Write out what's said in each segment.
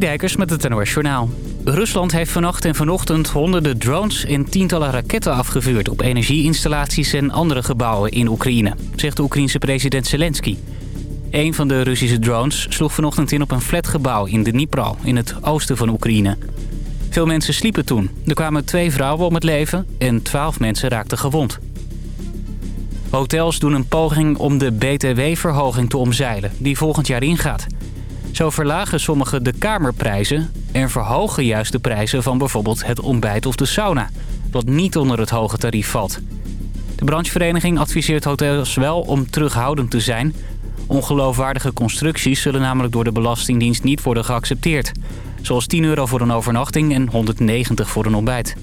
Dijkers met het NOS Journaal. Rusland heeft vannacht en vanochtend honderden drones en tientallen raketten afgevuurd... op energieinstallaties en andere gebouwen in Oekraïne, zegt de Oekraïense president Zelensky. Een van de Russische drones sloeg vanochtend in op een flatgebouw in Dnipro, in het oosten van Oekraïne. Veel mensen sliepen toen. Er kwamen twee vrouwen om het leven en twaalf mensen raakten gewond. Hotels doen een poging om de btw-verhoging te omzeilen, die volgend jaar ingaat. Zo verlagen sommigen de kamerprijzen en verhogen juist de prijzen van bijvoorbeeld het ontbijt of de sauna, wat niet onder het hoge tarief valt. De branchevereniging adviseert hotels wel om terughoudend te zijn. Ongeloofwaardige constructies zullen namelijk door de Belastingdienst niet worden geaccepteerd. Zoals 10 euro voor een overnachting en 190 voor een ontbijt.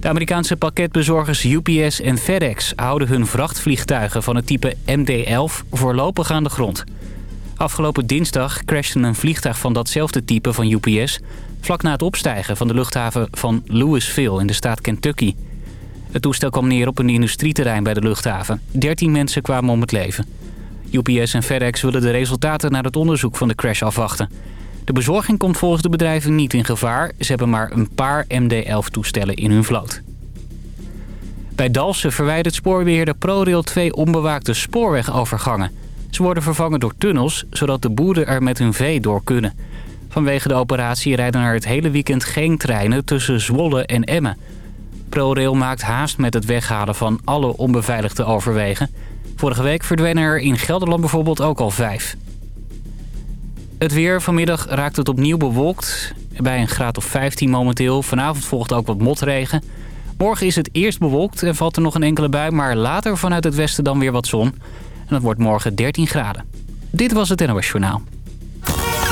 De Amerikaanse pakketbezorgers UPS en FedEx houden hun vrachtvliegtuigen van het type MD-11 voorlopig aan de grond. Afgelopen dinsdag crashte een vliegtuig van datzelfde type van UPS... vlak na het opstijgen van de luchthaven van Louisville in de staat Kentucky. Het toestel kwam neer op een industrieterrein bij de luchthaven. 13 mensen kwamen om het leven. UPS en FedEx willen de resultaten naar het onderzoek van de crash afwachten. De bezorging komt volgens de bedrijven niet in gevaar. Ze hebben maar een paar MD-11-toestellen in hun vloot. Bij Dalsen verwijdert spoorbeheerder ProRail twee onbewaakte spoorwegovergangen. Ze worden vervangen door tunnels, zodat de boeren er met hun vee door kunnen. Vanwege de operatie rijden er het hele weekend geen treinen tussen Zwolle en Emmen. ProRail maakt haast met het weghalen van alle onbeveiligde overwegen. Vorige week verdwenen er in Gelderland bijvoorbeeld ook al vijf. Het weer. Vanmiddag raakt het opnieuw bewolkt. Bij een graad of 15 momenteel. Vanavond volgt ook wat motregen. Morgen is het eerst bewolkt en valt er nog een enkele bui... maar later vanuit het westen dan weer wat zon. En het wordt morgen 13 graden. Dit was het NOS Journaal.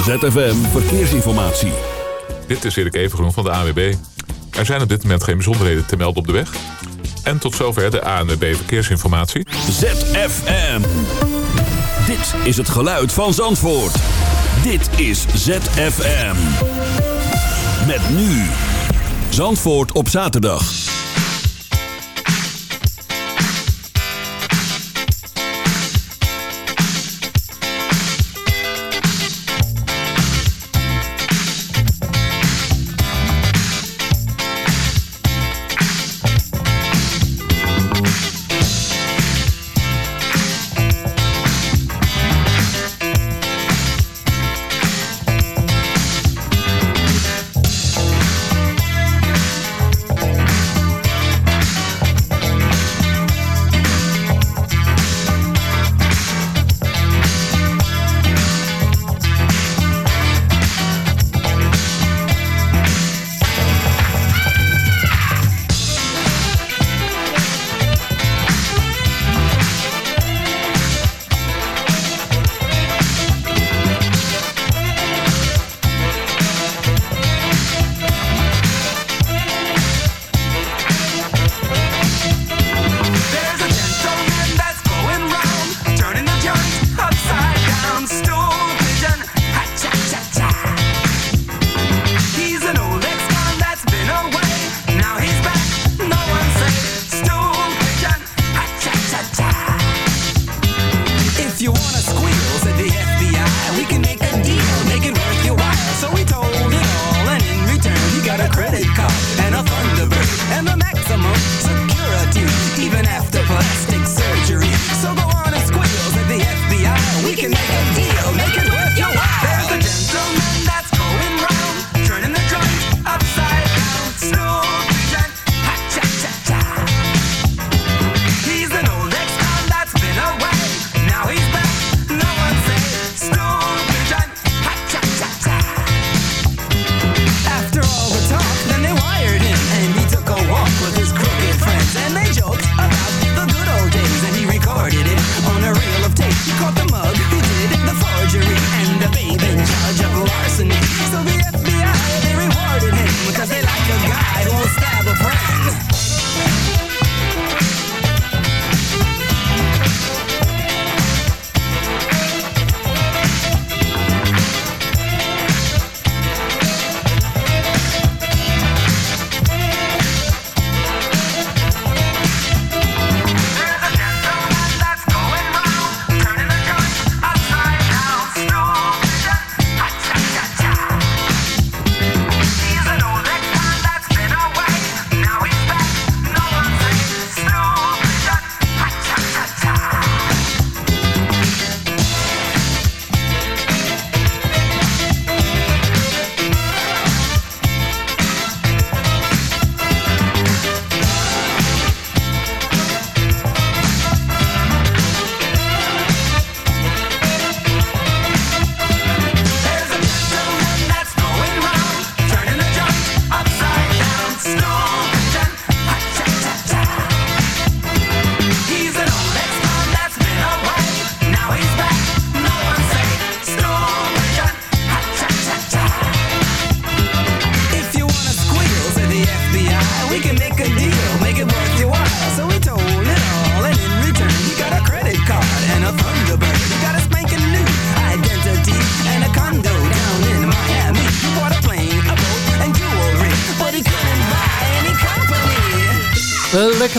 ZFM Verkeersinformatie. Dit is Erik Evengroen van de ANWB. Er zijn op dit moment geen bijzonderheden te melden op de weg. En tot zover de ANWB Verkeersinformatie. ZFM. Dit is het geluid van Zandvoort. Dit is ZFM. Met nu. Zandvoort op zaterdag.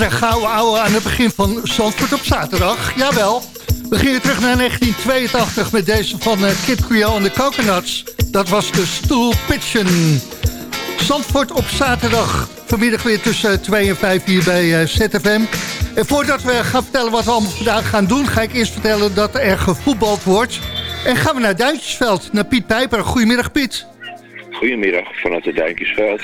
Lekkere gouden ouwe aan het begin van Zandvoort op zaterdag. Jawel. We gingen terug naar 1982 met deze van uh, Kid Creole en de Coconuts. Dat was de Stoel Pitchen. Zandvoort op zaterdag. Vanmiddag weer tussen 2 en 5 hier bij uh, ZFM. En voordat we gaan vertellen wat we allemaal vandaag gaan doen... ga ik eerst vertellen dat er gevoetbald wordt. En gaan we naar Duintjesveld, naar Piet Pijper. Goedemiddag Piet. Goedemiddag vanuit het Duintjesveld.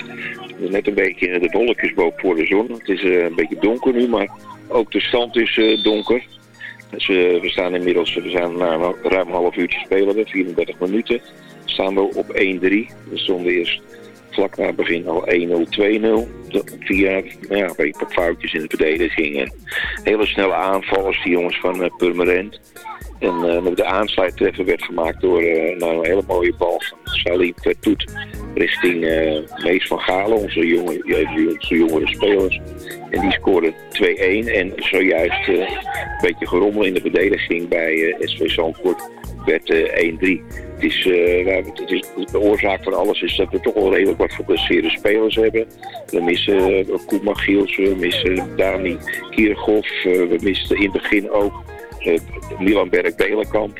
Net een beetje de wolkjes boven voor de zon. Het is uh, een beetje donker nu, maar ook de stand is uh, donker. Dus uh, we staan inmiddels, we zijn na ruim een half uurtje spelen, we, 34 minuten. Staan we op 1-3. We stonden eerst vlak na het begin al 1-0, 2-0. Via ja, een beetje foutjes in de verdediging. En hele snelle aanvallers, die jongens van uh, Purmerend. En uh, de aansluittreffer werd gemaakt door uh, nou, een hele mooie bal van Salim Vertoet richting uh, Mees van Galen, onze, jonge, onze jongere spelers. En die scoorde 2-1 en zojuist een beetje gerommel in de verdediging bij SV Zandvoort werd 1-3. Het is, het is, de oorzaak van alles is dat we toch wel redelijk wat geblesseerde spelers hebben. We missen uh, Koema Giels, we missen Dani Kiergoff, we misten in het begin ook Milan Berg-Belenkamp.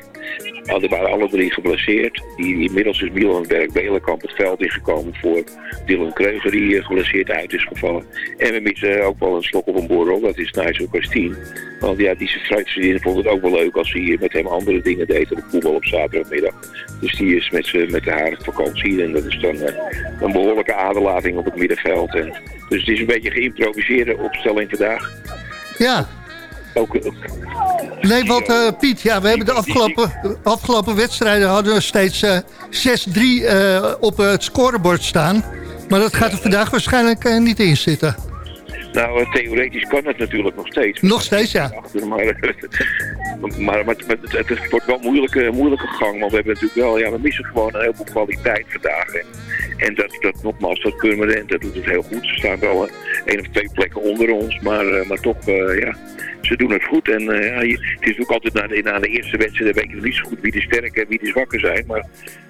Nou, die waren alle drie geblesseerd. Die, inmiddels is Milan Berg-Belenkamp het veld ingekomen voor Dylan Kreuger die uh, geblesseerd uit is gevallen. En we missen ook wel een slok op een borrel, dat is Nigel Christine. Want ja, die fruitverdiener vond het ook wel leuk als hij hier met hem andere dingen deed op voetbal op zaterdagmiddag. Dus die is met, met de haar vakantie en dat is dan uh, een behoorlijke aderlating op het middenveld. En, dus het is een beetje geïmproviseerde opstelling vandaag. Ja, ook, Nee, want uh, Piet, ja, we hebben de afgelopen, afgelopen wedstrijden hadden we steeds uh, 6-3 uh, op het scorebord staan. Maar dat gaat er vandaag waarschijnlijk niet in zitten. Nou, theoretisch kan het natuurlijk nog steeds. Nog steeds, ja. Maar, maar, maar het, het, wordt wel een moeilijke, moeilijke gang. Want we hebben natuurlijk wel, ja, we missen gewoon een heleboel kwaliteit vandaag. Hè. En dat, dat nogmaals, dat Purmerend, dat doet het heel goed. Ze staan wel één of twee plekken onder ons. Maar, maar toch, ja, ze doen het goed. En uh, het is ook altijd na de, na de eerste wedstrijd, weet je niet zo goed wie de sterke en wie de zwakke zijn. Maar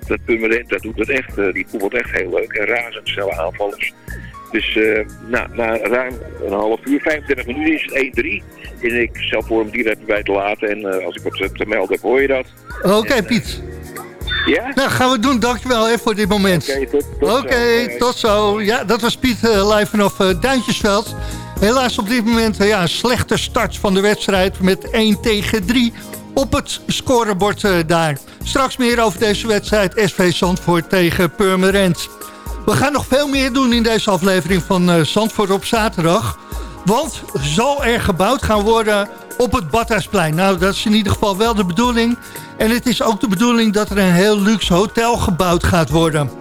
dat Purmerend, dat doet het echt, uh, die voetbalt echt heel leuk. En razendsnelle aanvallers. Dus uh, na, na ruim een half uur, 35 minuten is het 1-3. En ik zal voor hem direct bij te laten. En als ik wat te melden heb, hoor je dat. Oké, okay, Piet. Ja? Nou, gaan we doen. Dankjewel hè, voor dit moment. Oké, tot, tot, okay, tot, zo. Ja, dat was Piet live vanaf Duintjesveld. Helaas op dit moment ja, een slechte start van de wedstrijd met 1 tegen 3 op het scorebord uh, daar. Straks meer over deze wedstrijd SV Zandvoort tegen Purmerend. We gaan nog veel meer doen in deze aflevering van uh, Zandvoort op zaterdag. Want zal er gebouwd gaan worden op het Badhuisplein. Nou, dat is in ieder geval wel de bedoeling. En het is ook de bedoeling dat er een heel luxe hotel gebouwd gaat worden.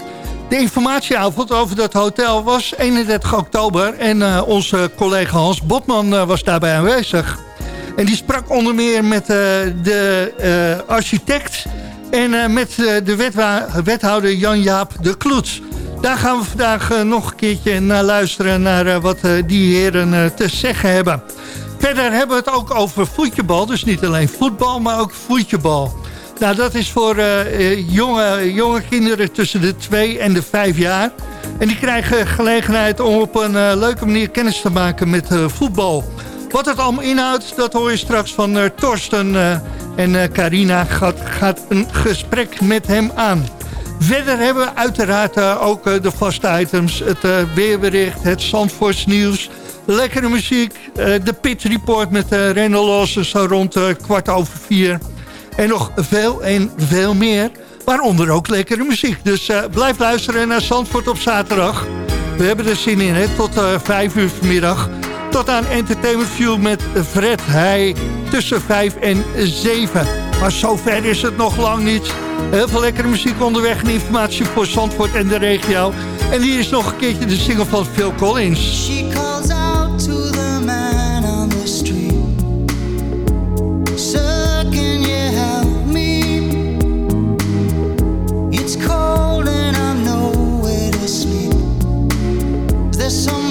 De informatieavond over dat hotel was 31 oktober... en uh, onze collega Hans Botman uh, was daarbij aanwezig. En die sprak onder meer met uh, de architect... en met de wethouder Jan-Jaap de Kloets. Daar gaan we vandaag nog een keertje naar luisteren... naar wat die heren te zeggen hebben. Verder hebben we het ook over voetjebal. Dus niet alleen voetbal, maar ook voetjebal. Nou, dat is voor uh, jonge, jonge kinderen tussen de 2 en de 5 jaar. En die krijgen gelegenheid om op een uh, leuke manier kennis te maken met uh, voetbal. Wat het allemaal inhoudt, dat hoor je straks van Torsten. en Carina gaat, gaat, een gesprek met hem aan. Verder hebben we uiteraard ook de vaste items. Het weerbericht, het Zandvoorts nieuws. Lekkere muziek, de Pit Report met Renno Lossen zo rond kwart over vier... En nog veel en veel meer. Waaronder ook lekkere muziek. Dus uh, blijf luisteren naar Zandvoort op zaterdag. We hebben er zin in, hè? Tot uh, eh, 5 uur vanmiddag. Tot aan Entertainment View met Fred Heij. Tussen 5 en 7. Maar zover is het nog lang niet. Heel veel lekkere muziek onderweg en informatie voor Zandvoort en de regio. En hier is nog een keertje de single van Phil Collins. She calls there's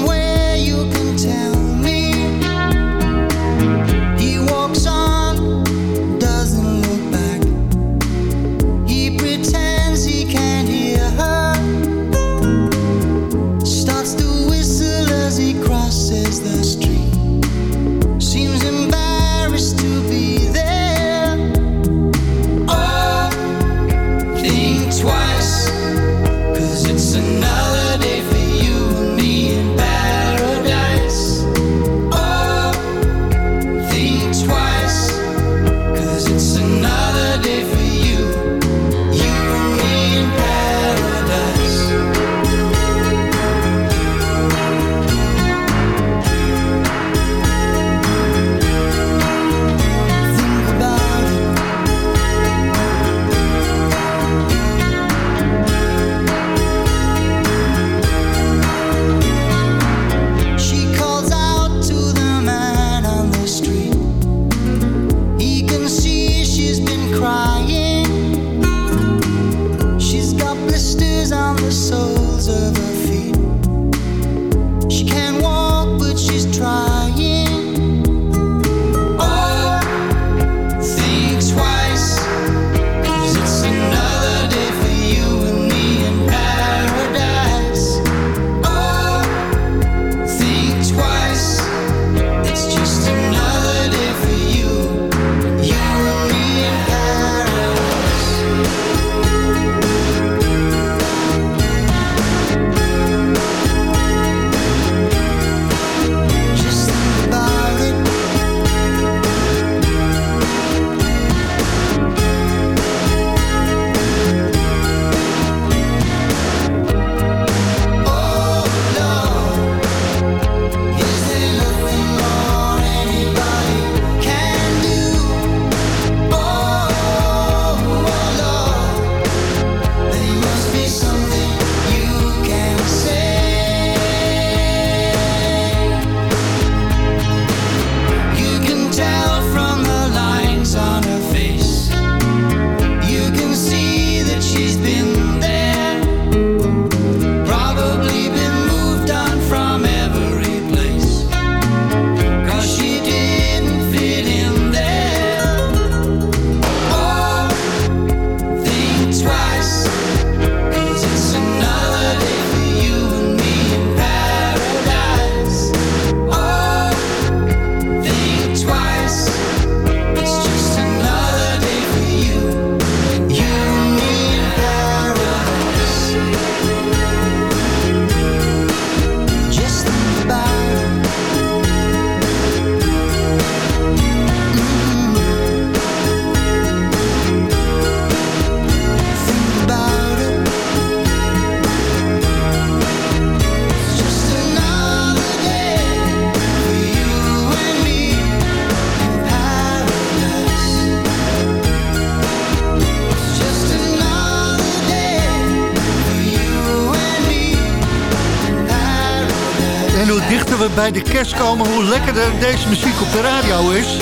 komen... hoe lekkerder deze muziek op de radio is.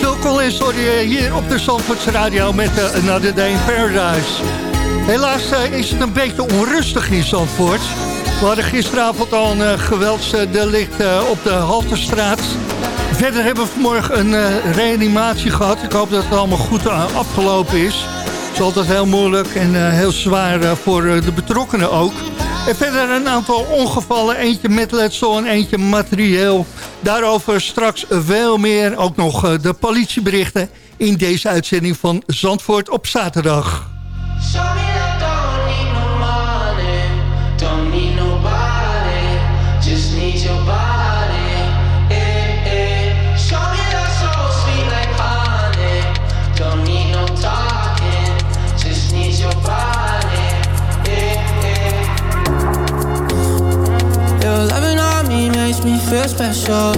Phil Collins je hier op de Zandvoortse radio met uh, Another Day in Paradise. Helaas uh, is het een beetje onrustig in Zandvoort. We hadden gisteravond al een uh, op de Halterstraat. Verder hebben we vanmorgen een reanimatie gehad. Ik hoop dat het allemaal goed afgelopen is. Het is altijd heel moeilijk en heel zwaar voor de betrokkenen ook. En verder een aantal ongevallen. Eentje met letsel en eentje materieel. Daarover straks veel meer. Ook nog eh, de politieberichten in deze uitzending van Zandvoort op zaterdag. Special.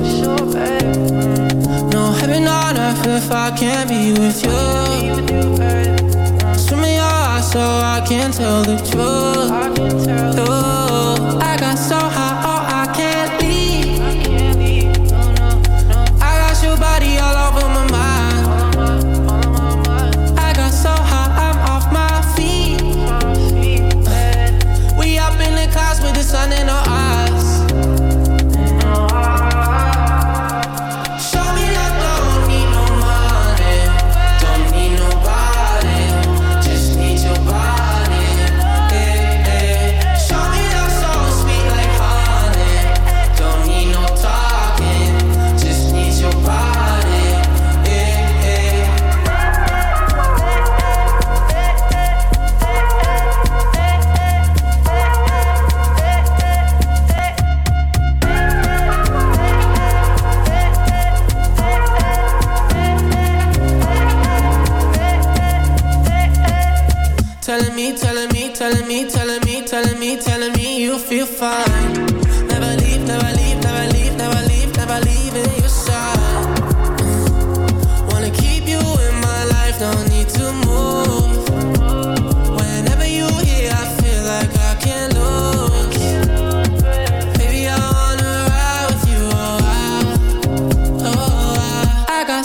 No heaven on earth if I can't be with you. Swim in your eyes so I can tell the truth.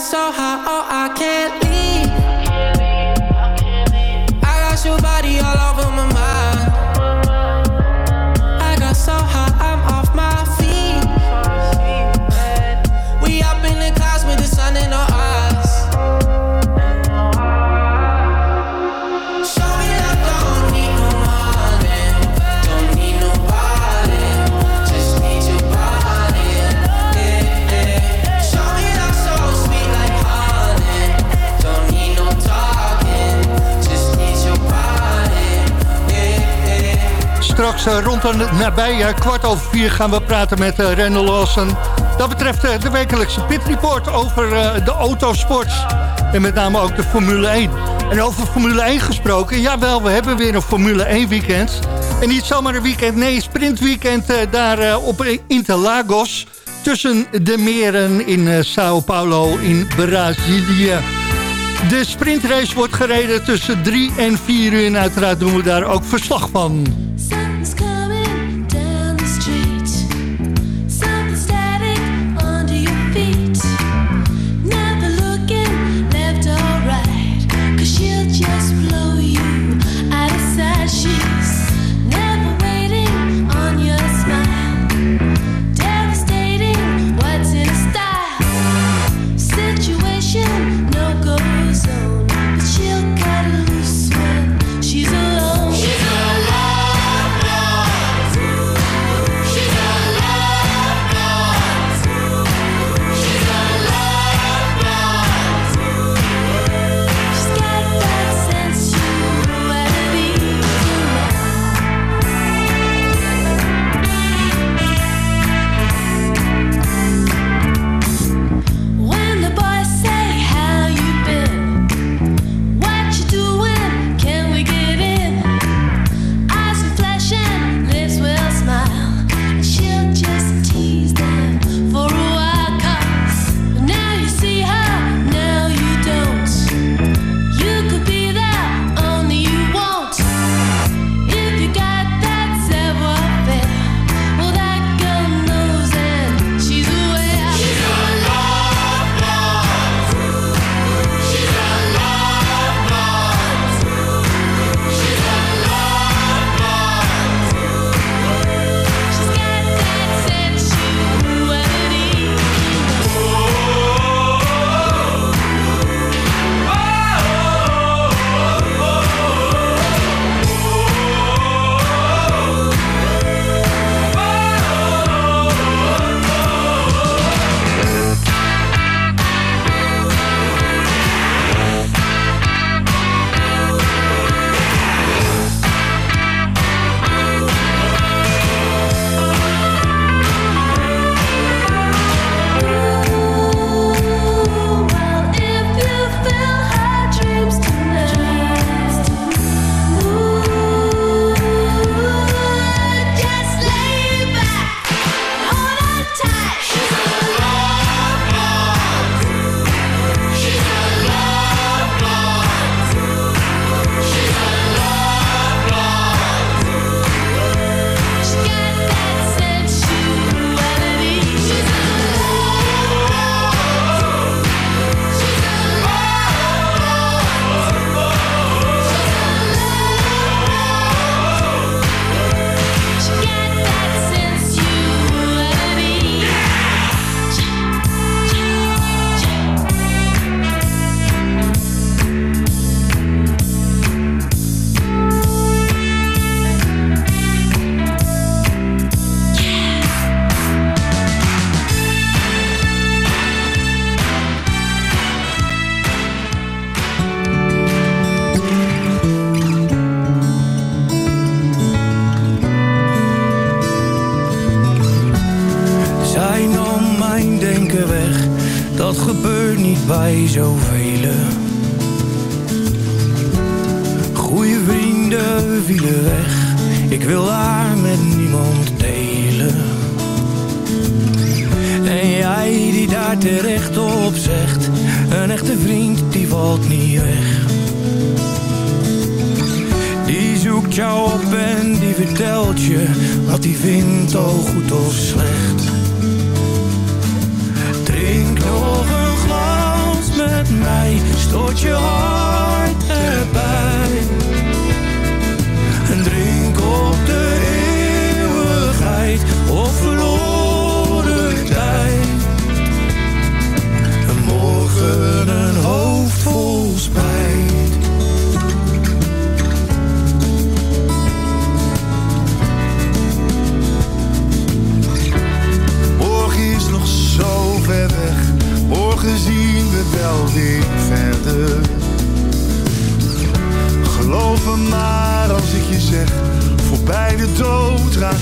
so high, oh, I can't straks rond een nabij kwart over vier gaan we praten met uh, Lawson. Dat betreft de wekelijkse Pit Report over de autosport. En met name ook de Formule 1. En over Formule 1 gesproken, jawel, we hebben weer een Formule 1 weekend. En niet zomaar een weekend, nee, sprintweekend daar op Interlagos tussen de meren in Sao Paulo in Brazilië. De sprintrace wordt gereden tussen 3 en 4 uur en uiteraard doen we daar ook verslag van.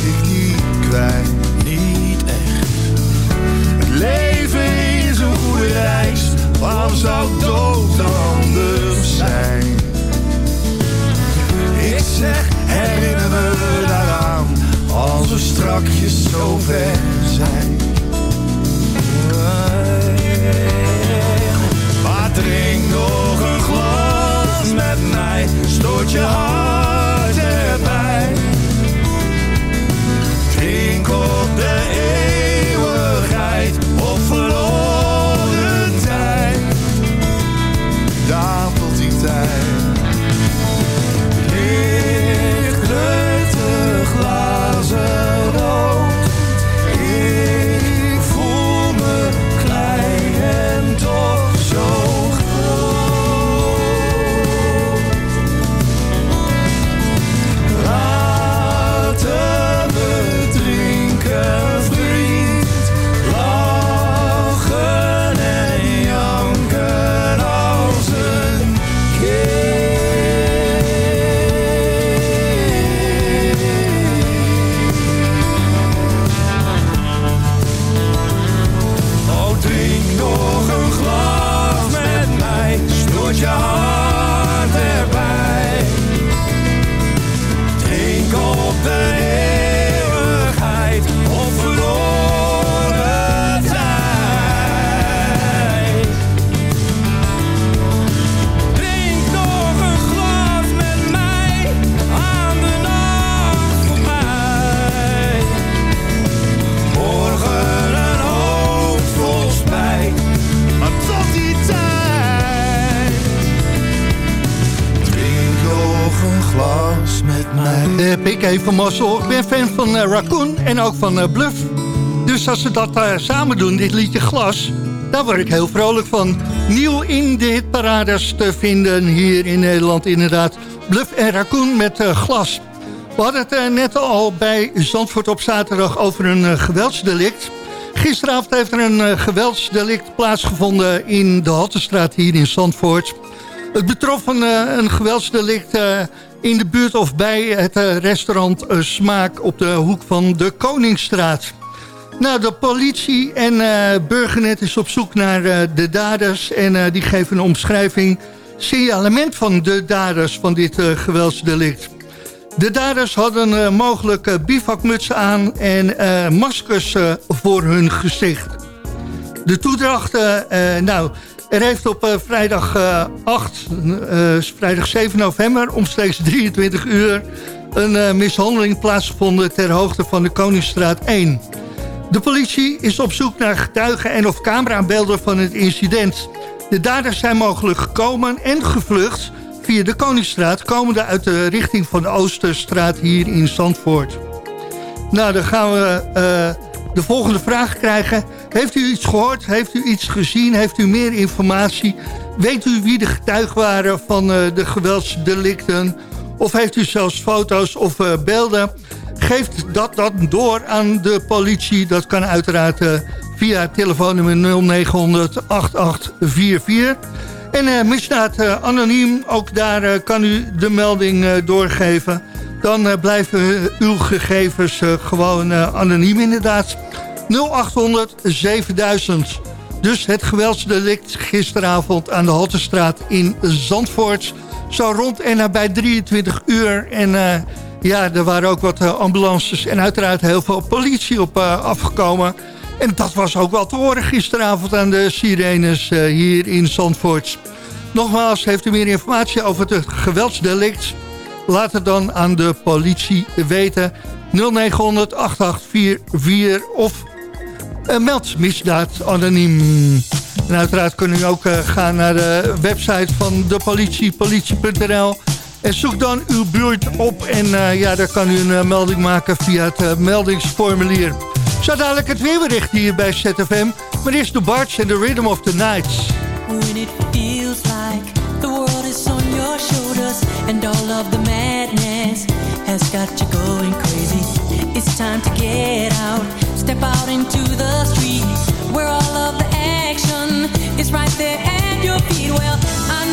Ik niet kwijt, niet echt. Het leven is een goede reis, waarom zou dood anders zijn? Ik zeg, herinner me daaraan, als we strakjes zo ver zijn. Ik ben fan van eh, Raccoon en ook van eh, Bluff. Dus als ze dat eh, samen doen, dit liedje Glas... daar word ik heel vrolijk van. Nieuw in de hitparades te vinden hier in Nederland inderdaad. Bluff en Raccoon met Glas. We hadden het net al bij Zandvoort op zaterdag over een geweldsdelict. Gisteravond heeft er een geweldsdelict plaatsgevonden in de Haltestraat hier in Zandvoort. Het betrof een, eh, een geweldsdelict eh, in de buurt of bij het eh, restaurant Smaak op de hoek van de Koningsstraat. Nou, de politie en Burgernet is op zoek naar de daders en die geven een omschrijving, signalement van de daders van dit geweldsdelict. De daders hadden mogelijk bivakmutsen aan en maskers voor hun gezicht. De toedracht, eh, nou, er heeft op eh, vrijdag eh, 8, eh, vrijdag 7 november, omstreeks 23 uur... een eh, mishandeling plaatsgevonden ter hoogte van de Koningsstraat 1. De politie is op zoek naar getuigen en of camerabeelden van het incident. De daders zijn mogelijk gekomen en gevlucht via de Koningsstraat... komende uit de richting van de Oosterstraat hier in Zandvoort. Nou, dan gaan we eh, de volgende vraag krijgen. Heeft u iets gehoord? Heeft u iets gezien? Heeft u meer informatie? Weet u wie de getuigen waren van eh, de geweldsdelicten? Of heeft u zelfs foto's of eh, beelden? Geeft dat dan door aan de politie. Dat kan uiteraard eh, via telefoonnummer 0900 8844. En misdaad anoniem, ook daar kan u de melding doorgeven. Dan blijven uw gegevens gewoon anoniem inderdaad. 0800 7000. Dus het geweldsdelict gisteravond aan de Haltestraat in Zandvoort. Zo rond en nabij 23 uur. En eh, ja, er waren ook wat eh, ambulances en uiteraard heel veel politie op eh, afgekomen. En dat was ook wel te horen gisteravond aan de sirenes hier in Zandvoort. Nogmaals, heeft u meer informatie over het geweldsdelict? Laat het dan aan de politie weten. 0900 8844 of meld misdaad anoniem. En uiteraard kunnen u ook uh, gaan naar de website van de politie, politie.nl. En zoek dan uw buurt op en uh, ja, daar kan u een melding maken via het meldingsformulier. Zo dadelijk het weerbericht hier bij ZFM. Maar eerst de Barts en the Rhythm of the Nights. It feels like the world is on your shoulders And all of the madness has got you going crazy It's time to get out, step out into the street Where all of the action is right there at your feet. Well, I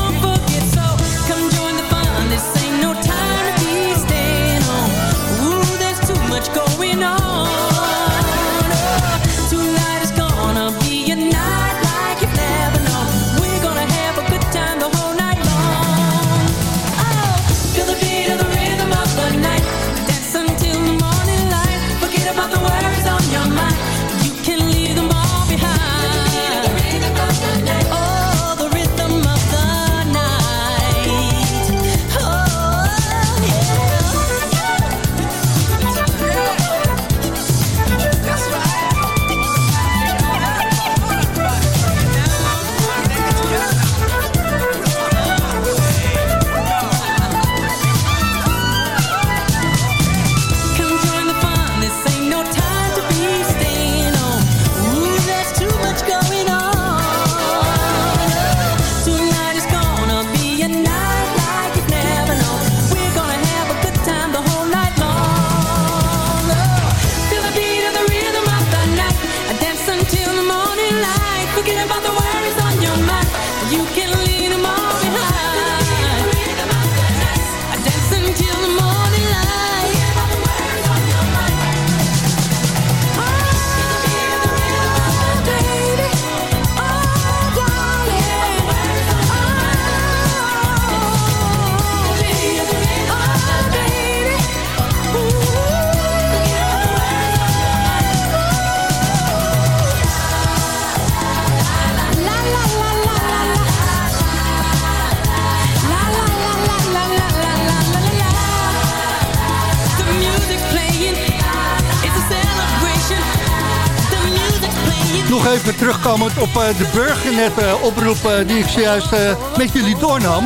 even terugkomend op eh, de burgernet-oproep eh, die ik zojuist eh, met jullie doornam.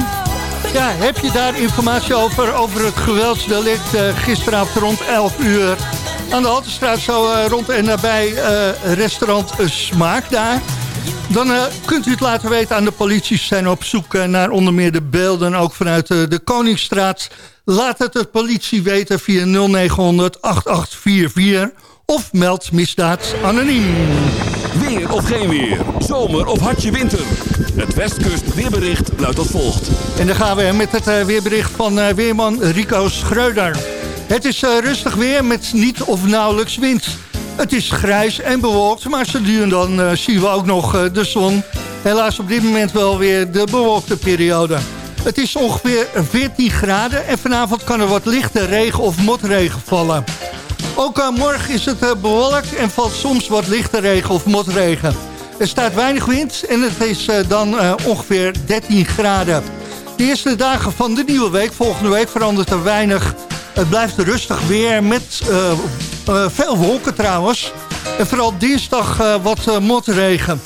Ja, heb je daar informatie over, over het geweldsdelict eh, gisteravond rond 11 uur... aan de Haltestraat zo eh, rond en nabij eh, restaurant eh, Smaak daar... Dan eh, kunt u het laten weten aan de politie. Ze zijn op zoek eh, naar onder meer de beelden, ook vanuit eh, de Koningsstraat. Laat het de politie weten via 0900 8844 of meld misdaad anoniem. Weer of geen weer. Zomer of hartje winter. Het Westkust weerbericht luidt als volgt. En dan gaan we met het eh, weerbericht van eh, weerman Rico Schreuder. Het is eh, rustig weer met niet of nauwelijks wind. Het is grijs en bewolkt, maar zo nu en dan zien we ook nog de zon. Helaas op dit moment wel weer de bewolkte periode. Het is ongeveer 14 graden en vanavond kan er wat lichte regen of motregen vallen. Ook uh, morgen is het uh, bewolkt en valt soms wat lichte regen of motregen. Er staat weinig wind en het is uh, dan ongeveer 13 graden. De eerste dagen van de nieuwe week, volgende week, verandert er weinig. Het blijft rustig weer met veel wolken trouwens. En vooral dinsdag wat motregen.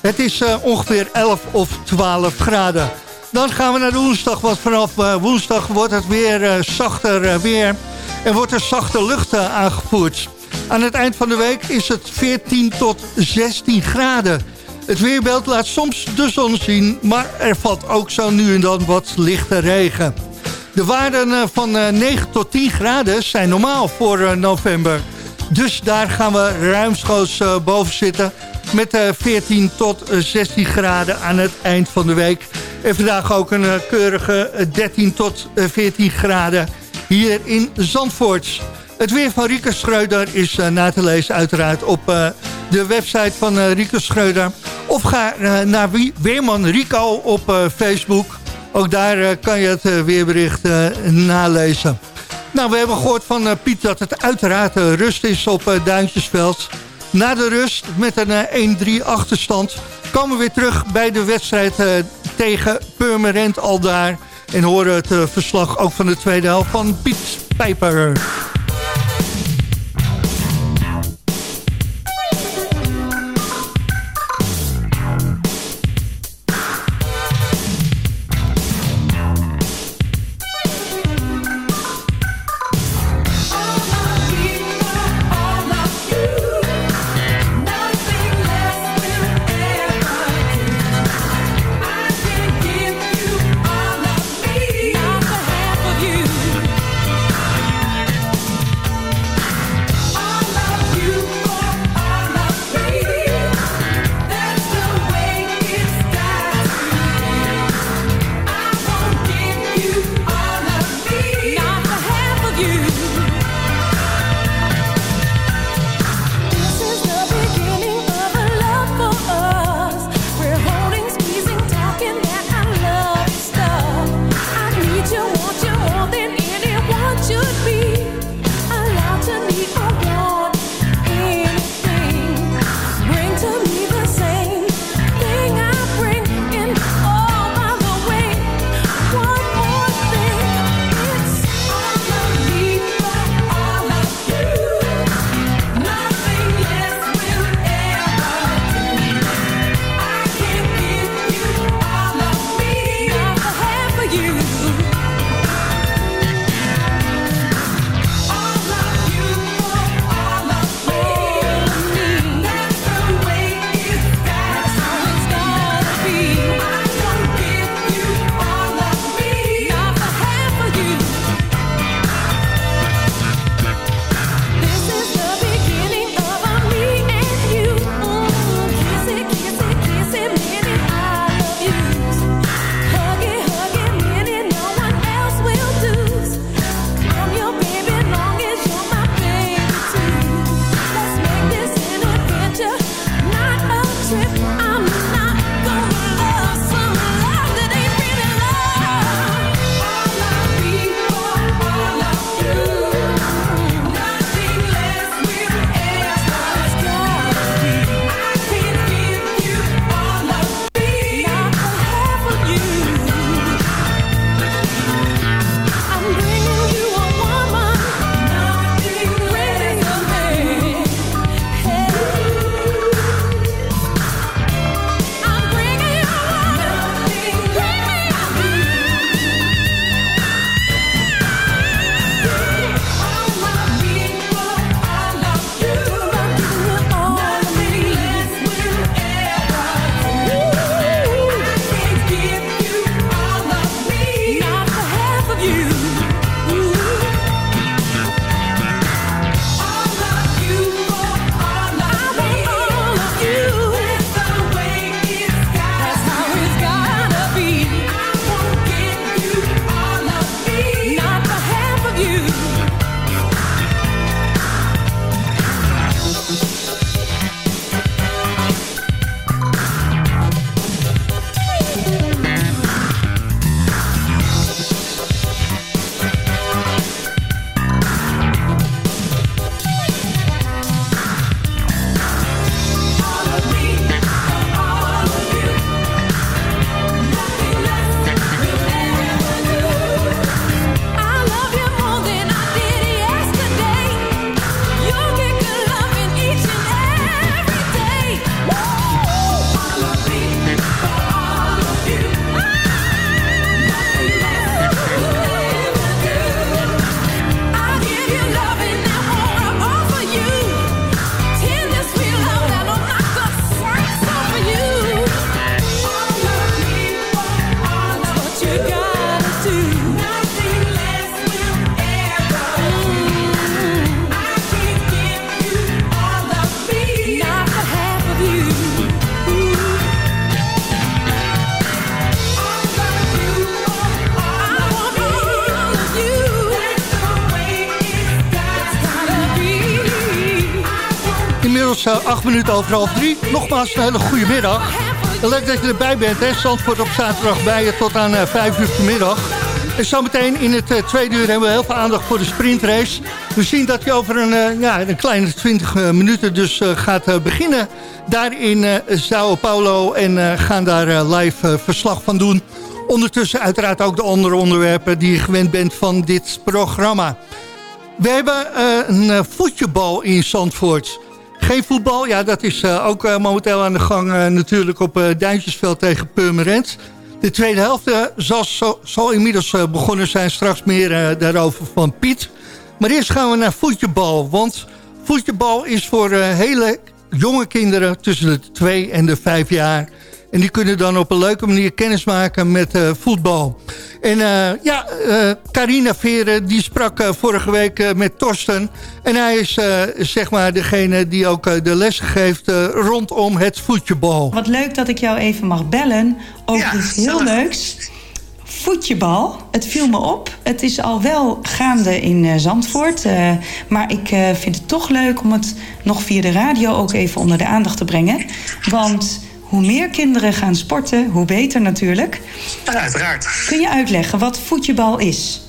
Het is ongeveer 11 of 12 graden. Dan gaan we naar woensdag, want vanaf woensdag wordt het weer zachter weer... En wordt er zachte lucht uh, aangevoerd. Aan het eind van de week is het 14 tot 16 graden. Het weerbeeld laat soms de zon zien, maar er valt ook zo nu en dan wat lichte regen. De waarden uh, van uh, 9 tot 10 graden zijn normaal voor november. Dus daar gaan we ruimschoots boven zitten met 14 tot 16 graden aan het eind van de week. En vandaag ook een keurige 13 tot 14 graden hier in Zandvoort. Het weer van Rieke Schreuder is uh, na te lezen uiteraard op uh, de website van uh, Rieke Schreuder. Of ga naar Weerman Rico op Facebook. Ook daar kan je het weerbericht nalezen. Nou, we hebben gehoord van Piet dat het uiteraard rust is op Duintjesveld. Na de rust met een 1-3 achterstand komen we weer terug bij de wedstrijd tegen Purmerend al daar... En horen het uh, verslag ook van de tweede helft van Piet Pijper. Minuten over half drie. Nogmaals een hele goede middag. Leuk dat je erbij bent, hè. Zandvoort op zaterdag bij je tot aan uh, vijf uur vanmiddag. En zometeen in het uh, tweede uur hebben we heel veel aandacht voor de sprintrace. We zien dat je over een, ja, een kleine 20 minuten dus gaat beginnen. Daar in Sao Paulo en gaan daar live verslag van doen. Ondertussen uiteraard ook de andere onderwerpen die je gewend bent van dit programma. We hebben een voetjebal in Zandvoort. Geen voetbal, ja, dat is uh, ook uh, momenteel aan de gang uh, natuurlijk op Duintjesveld tegen Purmerend. De tweede helft zal, zal, inmiddels begonnen zijn, straks meer daarover van Piet. Maar eerst gaan we naar voetjebal, want voetjebal is voor hele jonge kinderen tussen de 2 en de 5 jaar en die kunnen dan op een leuke manier kennis maken met uh, voetbal. En uh, ja, uh, Carina Veren die sprak vorige week met Torsten. En hij is zeg maar degene die ook de les geeft rondom het voetjebal. Wat leuk dat ik jou even mag bellen over ja, iets heel leuks. Voetjebal, het viel me op. Het is al wel gaande in Zandvoort. maar ik vind het toch leuk om het nog via de radio ook even onder de aandacht te brengen. Want hoe meer kinderen gaan sporten, hoe beter natuurlijk. Ja, uiteraard. Kun je uitleggen wat voetjebal is?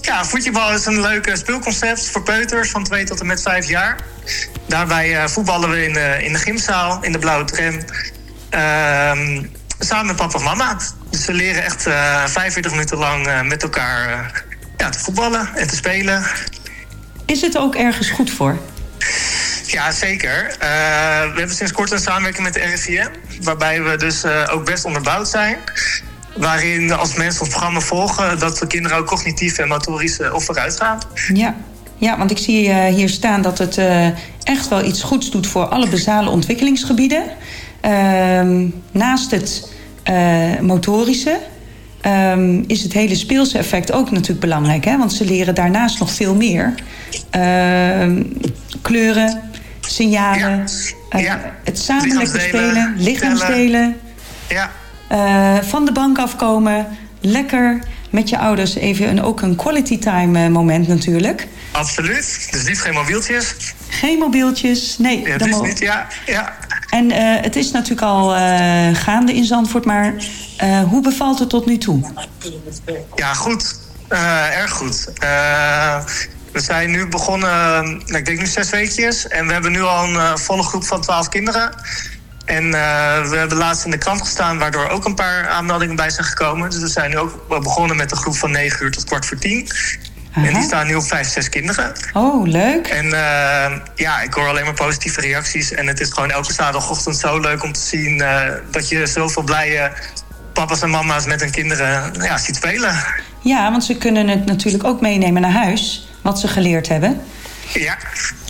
Ja, voetjebal is een leuk speelconcept voor peuters van 2 tot en met 5 jaar. Daarbij uh, voetballen we in, uh, in de gymzaal, in de blauwe tram. Uh, samen met papa en mama. Dus we leren echt uh, eh, 45 minuten lang met elkaar ja, te voetballen en te spelen. Is het ook ergens goed voor? Ja, zeker. Uh, we hebben sinds kort een samenwerking met de RIVM, waarbij we dus uh, ook best onderbouwd zijn. Waarin als mensen ons programma volgen, dat de kinderen ook cognitief en motorisch uh, vooruit gaan. Ja. ja, want ik zie hier staan dat het echt wel iets goeds doet voor alle basale ontwikkelingsgebieden. Ehm, naast het motorische um, is het hele speelse effect ook natuurlijk belangrijk. Hè? Want ze leren daarnaast nog veel meer. Uh, kleuren, signalen, ja. Uh, het samen lekker spelen, lichaamsdelen. Ja. Uh, van de bank afkomen, lekker met je ouders even een, ook een quality time eh, moment natuurlijk. Absoluut. Dus niet geen mobieltjes. Geen mobieltjes, nee. Ja, dat is niet, ja. ja. En eh, het is natuurlijk al eh, gaande in Zandvoort, maar eh, hoe bevalt het tot nu toe? Ja, goed. Eh, erg goed. Eh, we zijn nu begonnen, nou, ik denk nu zes weekjes. En we hebben nu al een eh, volle groep van twaalf kinderen. En eh, we hebben laatst in de krant gestaan, waardoor ook een paar aanmeldingen bij zijn gekomen. Dus we zijn nu ook begonnen met een groep van 9 uur tot kwart voor tien. En die staan nu op vijf, zes kinderen. Oh, leuk. En eh, ja, ik hoor alleen maar positieve reacties. En het is gewoon elke zaterdagochtend zo leuk om te zien eh, dat je zoveel blije papa's en mama's met hun kinderen ja, ziet spelen. Ja, want ze kunnen het natuurlijk ook meenemen naar huis, wat ze geleerd hebben. Ja,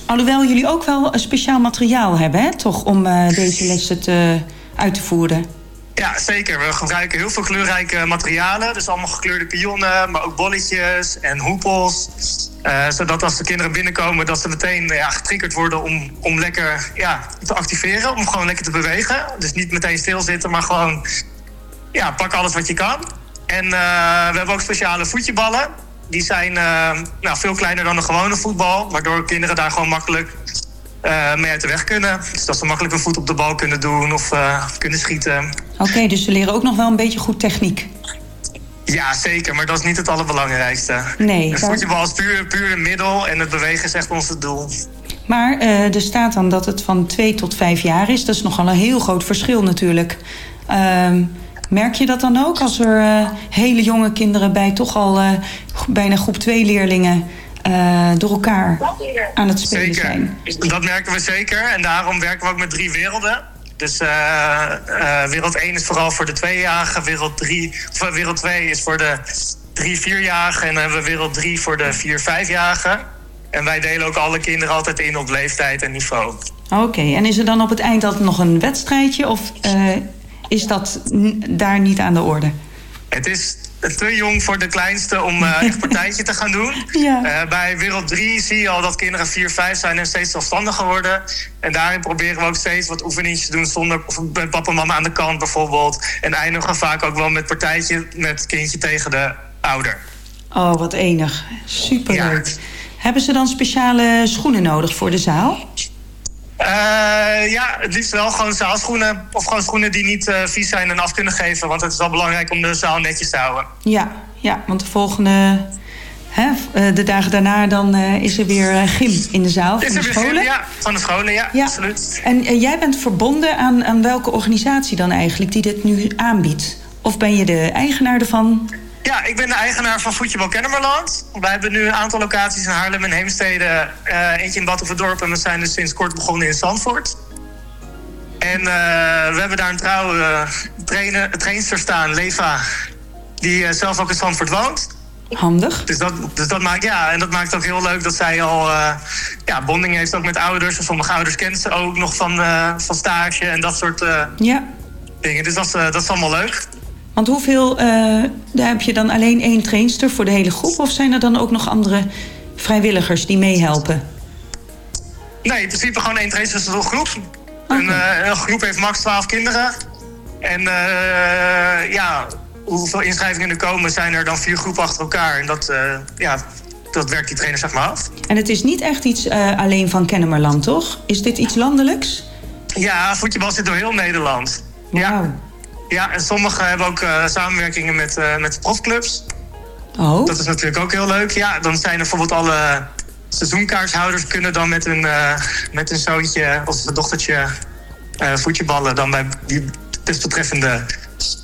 Alhoewel jullie ook wel een speciaal materiaal hebben, hè, toch, om eh, deze lessen te, uit te voeren. ja, zeker. We gebruiken heel veel kleurrijke materialen. Dus allemaal gekleurde pionnen, maar ook bolletjes en hoepels. Eh, zodat als de kinderen binnenkomen, dat ze meteen ja, getriggerd worden om, om lekker ja, te activeren. Om gewoon lekker te bewegen. Dus niet meteen stilzitten, maar gewoon ja, pak alles wat je kan. En eh, we hebben ook speciale voetjeballen. Die zijn eh, nou, veel kleiner dan een gewone voetbal. Waardoor kinderen daar gewoon makkelijk eh, mee uit de weg kunnen. Dus dat ze makkelijk een voet op de bal kunnen doen of eh, kunnen schieten. Oké, dus ze leren ook nog wel een beetje goed techniek. Ja, zeker. Maar dat is niet het allerbelangrijkste. Nee, Het voetbal is puur, puur een middel en het bewegen is echt ons doel. Maar er staat dan dat het van twee tot vijf jaar is. Dat is nogal een heel groot verschil natuurlijk. Merk je dat dan ook als er eh, hele jonge kinderen bij toch al eh, bijna groep 2 leerlingen eh, door elkaar aan het spelen Zeker. zijn? Dat merken we zeker. En daarom werken we ook met drie werelden. Dus wereld 1 is vooral voor de tweejarigen. Wereld, 3, of, wereld 2 is voor de drie, vierjarigen. En dan hebben we wereld 3 voor de vier, vijfjarigen. En wij delen ook alle kinderen altijd in op leeftijd en niveau. Oké, en is er dan op het eind altijd nog een wedstrijdje? Of is dat daar niet aan de orde? Het is te jong voor de kleinste om eh, echt partijtje te gaan doen. Ja. Eh, bij wereld 3 zie je al dat kinderen 4, 5 zijn en steeds zelfstandiger worden. En daarin proberen we ook steeds wat oefeningetjes te doen zonder of met papa en mama aan de kant bijvoorbeeld. En eindigen we vaak ook wel met partijtje met kindje tegen de ouder. Oh, wat enig. Superleuk. Hebben ze dan speciale schoenen nodig voor de zaal? Eh, ja, het liefst wel gewoon zaalschoenen. Of gewoon schoenen die niet eh, vies zijn en af kunnen geven. Want het is wel belangrijk om de zaal netjes te houden. Ja, ja want de volgende... Hè, eh, de dagen daarna dan is er weer gym in de zaal van Is de er weer scholen. gym? Ja, van de scholen, ja, Ja. absoluut. En jij bent verbonden aan, aan welke organisatie dan eigenlijk die dit nu aanbiedt? Of ben je de eigenaar ervan? Ja, ik ben de eigenaar van Voetjebal Kennemerland. Wij hebben nu een aantal locaties in Haarlem en Heemstede. eh, eentje in Battenverdorp en we zijn dus sinds kort begonnen in Zandvoort. En eh, we hebben daar een trouwe uh, trainer, trainster staan, Leva. Die eh, zelf ook in Zandvoort woont. Handig. Dus dat, dus dat maakt, ja, en dat maakt ook heel leuk dat zij al eh, ja, bonding heeft ook met ouders. En sommige ouders kennen ze ook nog van, eh, van stage en dat soort eh, Ja. dingen. Dus dat is, eh, dat is allemaal leuk. Want hoeveel, eh, daar heb je dan alleen één trainster voor de hele groep? Of zijn er dan ook nog andere vrijwilligers die meehelpen? Nee, in principe gewoon één trainer is een groep. Een, eh, een groep heeft max 12 kinderen. En eh, ja, hoeveel inschrijvingen er komen, zijn er dan vier groepen achter elkaar. En dat, ja, dat werkt die trainer zeg maar af. En het is niet echt iets alleen van Kennemerland, toch? Is dit iets landelijks? Ja, voetbal zit door heel Nederland. Ja. Ja, en sommigen hebben ook eh, samenwerkingen met, eh, met profclubs. Oh. Dat is natuurlijk ook heel leuk. Ja, dan zijn er bijvoorbeeld alle seizoenkaartshouders kunnen dan met hun, eh, met hun zoontje of dochtertje eh voetjeballen dan bij die desbetreffende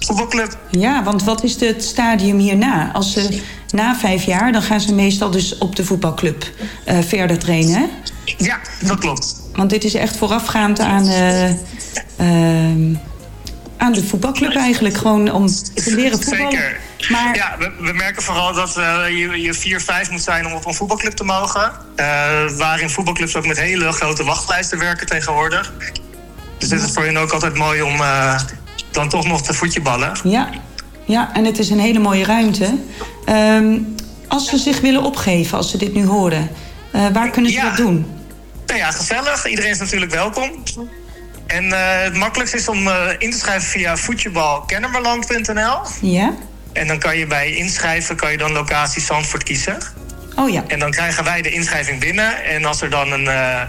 voetbalclub. Ja, want wat is het stadium hierna? Als ze na vijf jaar, dan gaan ze meestal dus op de voetbalclub verder trainen, hè? Ja, dat klopt. Want dit is echt voorafgaand aan, eh, ehm, aan de voetbalclub eigenlijk. Gewoon om te leren voetballen. Zeker. Maar Ja, we, we merken vooral dat eh, je, je 4, 5 moet zijn om op een voetbalclub te mogen. Eh, waarin voetbalclubs ook met hele grote wachtlijsten werken tegenwoordig. Dus dit is voor hen ook altijd mooi om eh, dan toch nog te voetjeballen. Ja, ja, en het is een hele mooie ruimte. Ehm, als ze zich willen opgeven, als ze dit nu horen, waar kunnen ze dat doen? Nou ja, gezellig. Iedereen is natuurlijk welkom. En eh, het makkelijkste is om eh, in te schrijven via voetjebalkennemerland.nl. Ja? En dan kan je bij inschrijven, kan je dan locatie Zandvoort kiezen. Oh ja. En dan krijgen wij de inschrijving binnen. En als er dan een, eh,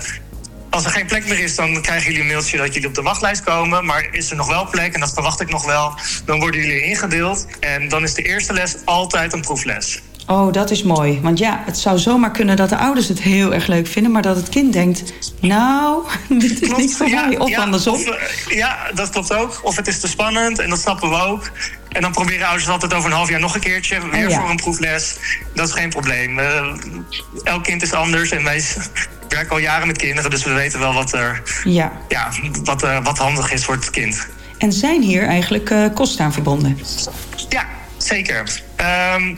als er geen plek meer is, dan krijgen jullie een mailtje dat jullie op de wachtlijst komen. Maar is er nog wel plek, en dat verwacht ik nog wel, dan worden jullie ingedeeld. En dan is de eerste les altijd een proefles. Oh, dat is mooi. Want ja, het zou zomaar kunnen dat de ouders het heel erg leuk vinden... maar dat het kind denkt, nou, dit is niet voor mij. Of andersom. of, eh, ja, dat klopt ook. Of het is te spannend, en dat snappen we ook. En dan proberen ouders altijd over een half jaar nog een keertje... weer Oh ja. voor een proefles. Dat is geen probleem. Eh, elk kind is anders en wij werken al jaren met kinderen... dus we weten wel wat, er, Ja. ja, wat, eh, wat handig is voor het kind. En zijn hier eigenlijk kosten aan verbonden? Ja, zeker. Ehm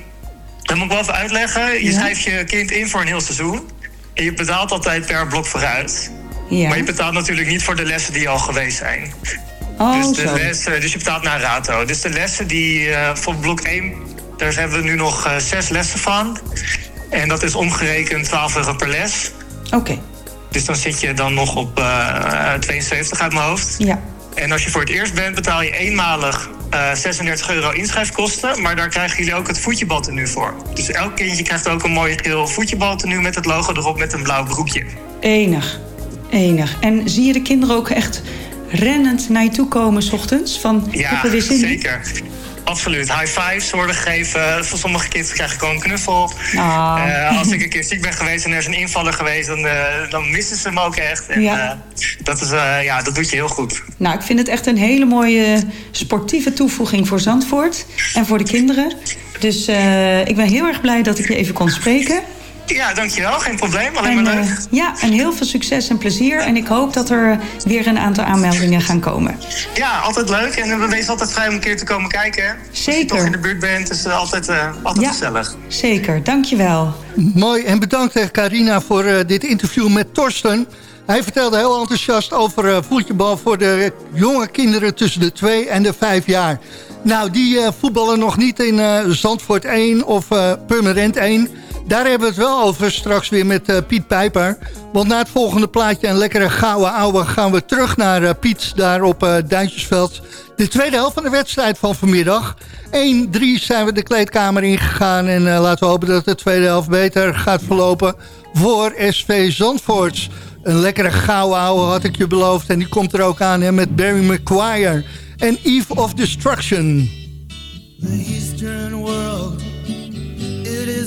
dat moet ik wel even uitleggen. Je Ja. schrijft je kind in voor een heel seizoen. En je betaalt altijd per blok vooruit. Ja. Maar je betaalt natuurlijk niet voor de lessen die al geweest zijn. Oh, dus, de lessen, dus je betaalt naar rato. Dus de lessen die eh, voor blok 1, daar hebben we nu nog eh, zes lessen van. En dat is omgerekend 12 euro per les. Oké, Dus dan zit je dan nog op eh, 72 uit mijn hoofd. ja. En als je voor het eerst bent, betaal je eenmalig eh 36 euro inschrijfkosten. Maar daar krijgen jullie ook het voetjebaltenu voor. Dus elk kindje krijgt ook een mooi geel voetjebaltenu met het logo erop met een blauw broekje. Enig. Enig. En zie je de kinderen ook echt rennend naar je toe komen s ochtends? Van, Ja, er zeker. Absoluut. High fives worden gegeven. Voor sommige kids krijg ik gewoon een knuffel. Ah. Eh, als ik een keer ziek ben geweest en er is een invaller geweest, dan, eh, dan missen ze hem ook echt. En, Ja. eh, dat, is, ja, dat doet je heel goed. Nou, ik vind het echt een hele mooie sportieve toevoeging voor Zandvoort en voor de kinderen. Dus ik ben heel erg blij dat ik je even kon spreken. Ja, dankjewel. Geen probleem. Alleen En, maar eh, leuk. ja, en heel veel succes en plezier. En ik hoop dat er weer een aantal aanmeldingen gaan komen. Ja, altijd leuk. En we wees altijd vrij om een keer te komen kijken. hè. Als je Zeker. toch in de buurt bent, is het altijd, eh, altijd Ja. gezellig. Zeker, dankjewel. Mooi en bedankt eh, Carina voor eh, dit interview met Torsten. Hij vertelde heel enthousiast over eh, voetbal voor de jonge kinderen tussen de 2 en de 5 jaar. Nou, die eh, voetballen nog niet in eh, Zandvoort 1 of eh Purmerend 1. Daar hebben we het wel over straks weer met eh, Piet Pijper. Want na het volgende plaatje een lekkere gouden ouwe gaan we terug naar eh, Piet daar op eh Duintjesveld. De tweede helft van de wedstrijd van vanmiddag. 1-3 zijn we de kleedkamer ingegaan en laten we hopen dat de tweede helft beter gaat verlopen voor SV Zandvoort. Een lekkere gouden ouwe had ik je beloofd en die komt er ook aan hè, met Barry McGuire en Eve of Destruction. The Eastern world,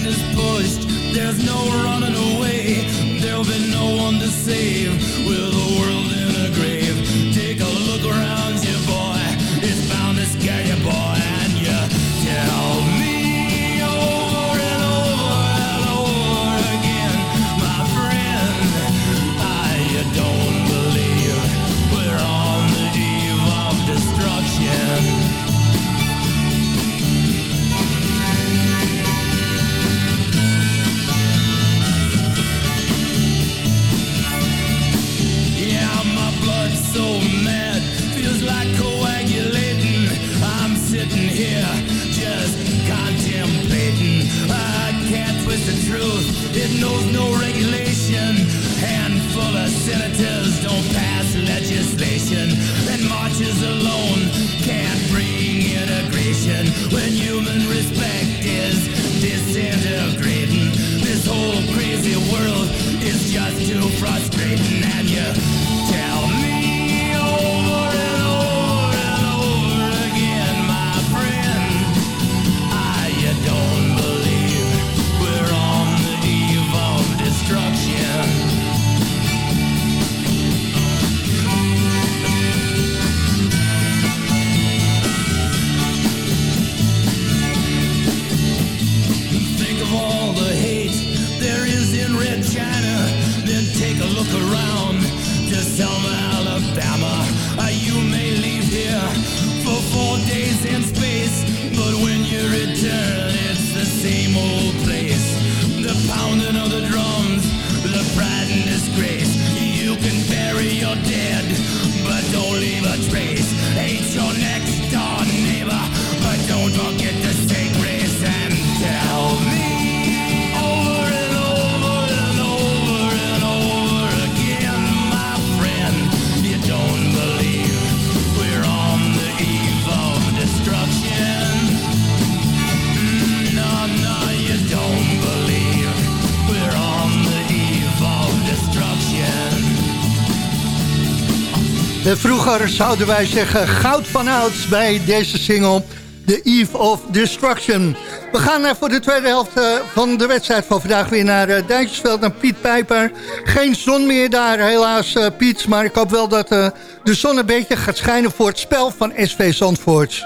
button is pushed, there's no running away. There'll be no one to save so mad, feels like coagulating. I'm sitting here just contemplating. I can't twist the truth, it knows no regulation. Handful of senators don't pass legislation, and marches alone can't bring integration when human vroeger zouden wij zeggen goud van oud bij deze single... The Eve of Destruction. We gaan uh, voor de tweede helft uh, van de wedstrijd van vandaag weer naar Duitsersveld, naar Piet Pijper. Geen zon meer daar helaas, Piet. Maar ik hoop wel dat de zon een beetje gaat schijnen voor het spel van SV Zandvoort.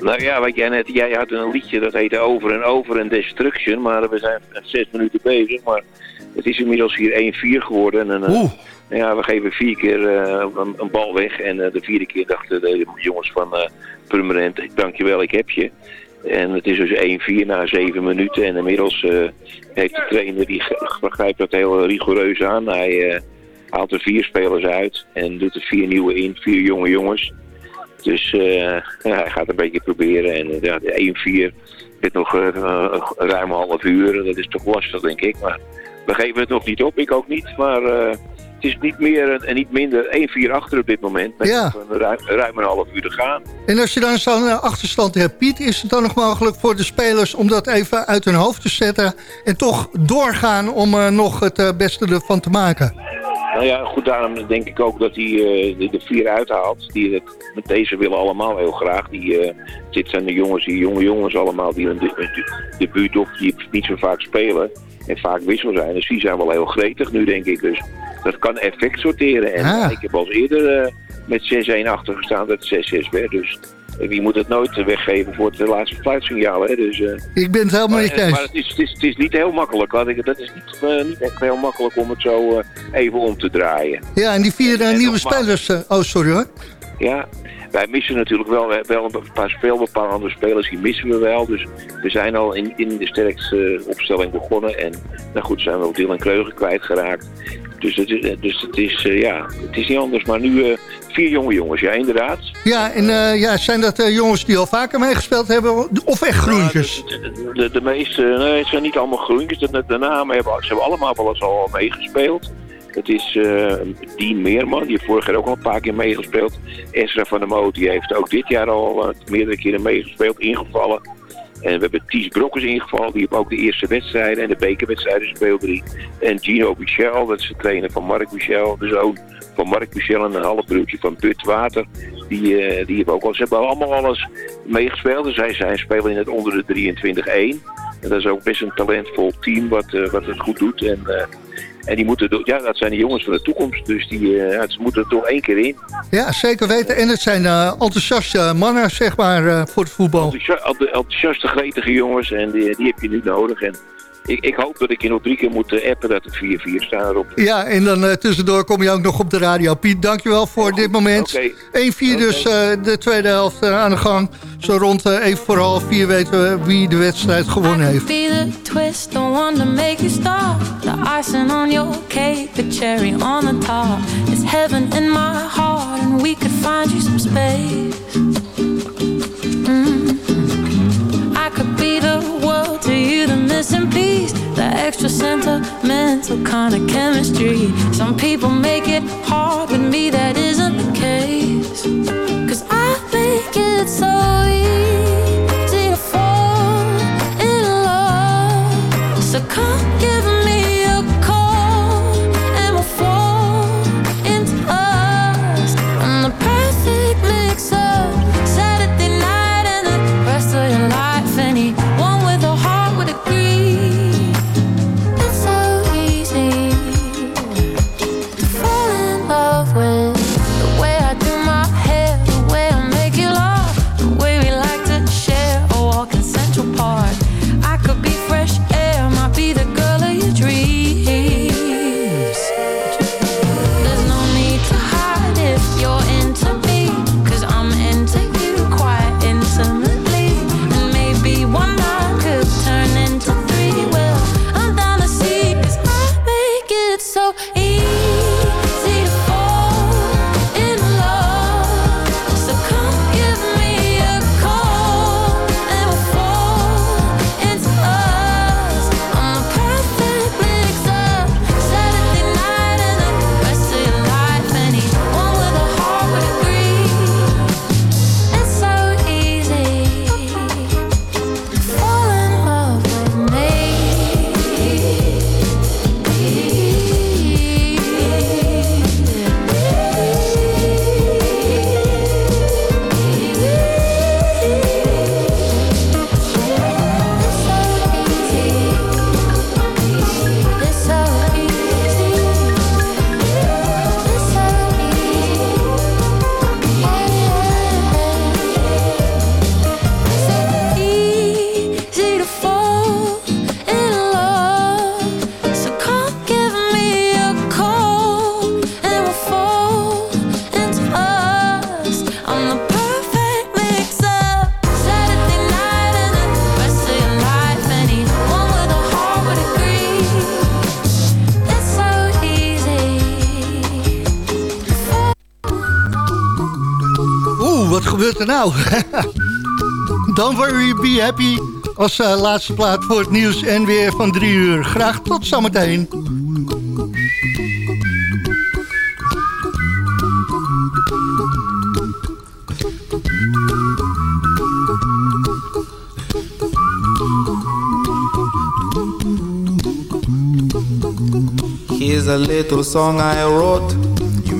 Nou ja, wat jij net, jij had een liedje dat heette Over en Over en Destruction. Maar we zijn zes minuten bezig. Maar het is inmiddels hier 1-4 geworden. En, Oeh. Ja, we geven vier keer uh, een, een, bal weg. En uh, de vierde keer dachten de jongens van Permanent, dankjewel, ik heb je. En het is dus 1-4 na zeven minuten. En inmiddels heeft de trainer, die begrijpt dat heel rigoureus aan. Hij haalt er vier spelers uit en doet er vier nieuwe in, vier jonge jongens. Dus ja, hij gaat een beetje proberen. En ja, 1-4 zit nog ruim een half uur. Dat is toch lastig, denk ik. Maar we geven het nog niet op, ik ook niet. Maar het is niet meer en niet minder 1-4 achter op dit moment. Met ja. ruim, ruim, een half uur te gaan. En als je dan zo'n achterstand hebt, Piet... is het dan nog mogelijk voor de spelers om dat even uit hun hoofd te zetten... en toch doorgaan om er nog het beste ervan te maken? Nou ja, goed, daarom denk ik ook dat hij uh, de, de, vier uithaalt. Die het, met deze willen allemaal heel graag. Die, uh, dit zijn de jongens, die jonge jongens allemaal... die een debuut de, de of die niet zo vaak spelen... en vaak wissel zijn. Dus die zijn wel heel gretig nu, denk ik. Dus dat kan effect sorteren. En ah. ik heb al eerder uh, met 6-1 achter gestaan dat het 6-6 werd. Dus wie moet het nooit weggeven voor het laatste fluitsignaal. Hè? Dus, uh, ik ben het helemaal niet eens. Maar het is, het, is, het is niet heel makkelijk. Laat ik, dat is niet, uh, niet echt heel makkelijk om het zo even om te draaien. Ja, en die vier en nieuwe spelers... oh, sorry hoor. Ja, wij missen natuurlijk wel, wel een paar speelbepalende spelers, die missen we wel. Dus we zijn al in, in de sterkste opstelling begonnen. En nou goed, zijn we ook Dylan Kreugen kwijtgeraakt. Dus het is, dus het is, uh, ja, het is niet anders. Maar nu uh, vier jonge jongens, ja inderdaad. Ja, en uh, ja, zijn dat jongens die al vaker meegespeeld hebben? Of echt groentjes? Ja, de, de, de, meeste, nee, het zijn niet allemaal groentjes. De, de namen hebben, ze hebben allemaal wel eens al meegespeeld. Het is uh, Dien Meerman, die heeft vorig jaar ook al een paar keer meegespeeld. Esra van der Moot, die heeft ook dit jaar al uh, meerdere keren meegespeeld, ingevallen. En we hebben Ties Brokkers ingevallen, die heeft ook de eerste wedstrijden en de bekerwedstrijden speelde die. En Gino Michel, dat is de trainer van Mark Michel, de zoon van Mark Michel en een half broertje van Put Water. Die, uh, die hebben ook al, ze hebben allemaal alles meegespeeld. Dus zij zijn spelen in het onder de 23-1. En dat is ook best een talentvol team wat, wat het goed doet. En, en die moeten, ja, dat zijn de jongens van de toekomst. Dus die, ja, ze moeten er toch één keer in. Ja, zeker weten. En het zijn enthousiaste mannen, zeg maar, voor het voetbal. Enthousiaste, gretige jongens. En die, die heb je nu nodig. En ik, ik, hoop dat ik je nog drie keer moet uh, appen dat het 4-4 staat erop. Ja, en dan uh, tussendoor kom je ook nog op de radio. Piet, dankjewel voor dit moment. 1-4 okay. dus uh, de tweede helft aan de gang. Zo rond even voor half vier weten we wie de wedstrijd gewonnen heeft. Twist, the one to make you stop. The icing on your cake, the cherry on the top. It's heaven in my heart and we could find you some space. Mm. I could be the world to you, the missing piece, the extra sentimental kind of chemistry. Some people make it hard, but me that isn't the case. Cause I think it's so easy wat gebeurt er nou? Don't worry, be happy. Als uh, laatste plaat voor het nieuws en weer van drie uur. Graag tot zometeen. Here's a little song I wrote.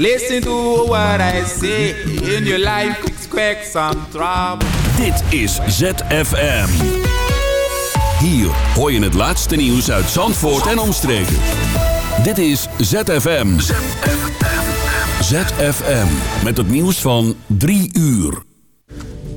Listen to what I say. In your life, expect some trouble. Dit is ZFM. Hier hoor je het laatste nieuws uit Zandvoort en omstreken. Dit is ZFM. ZFM. Met het nieuws van 3 uur.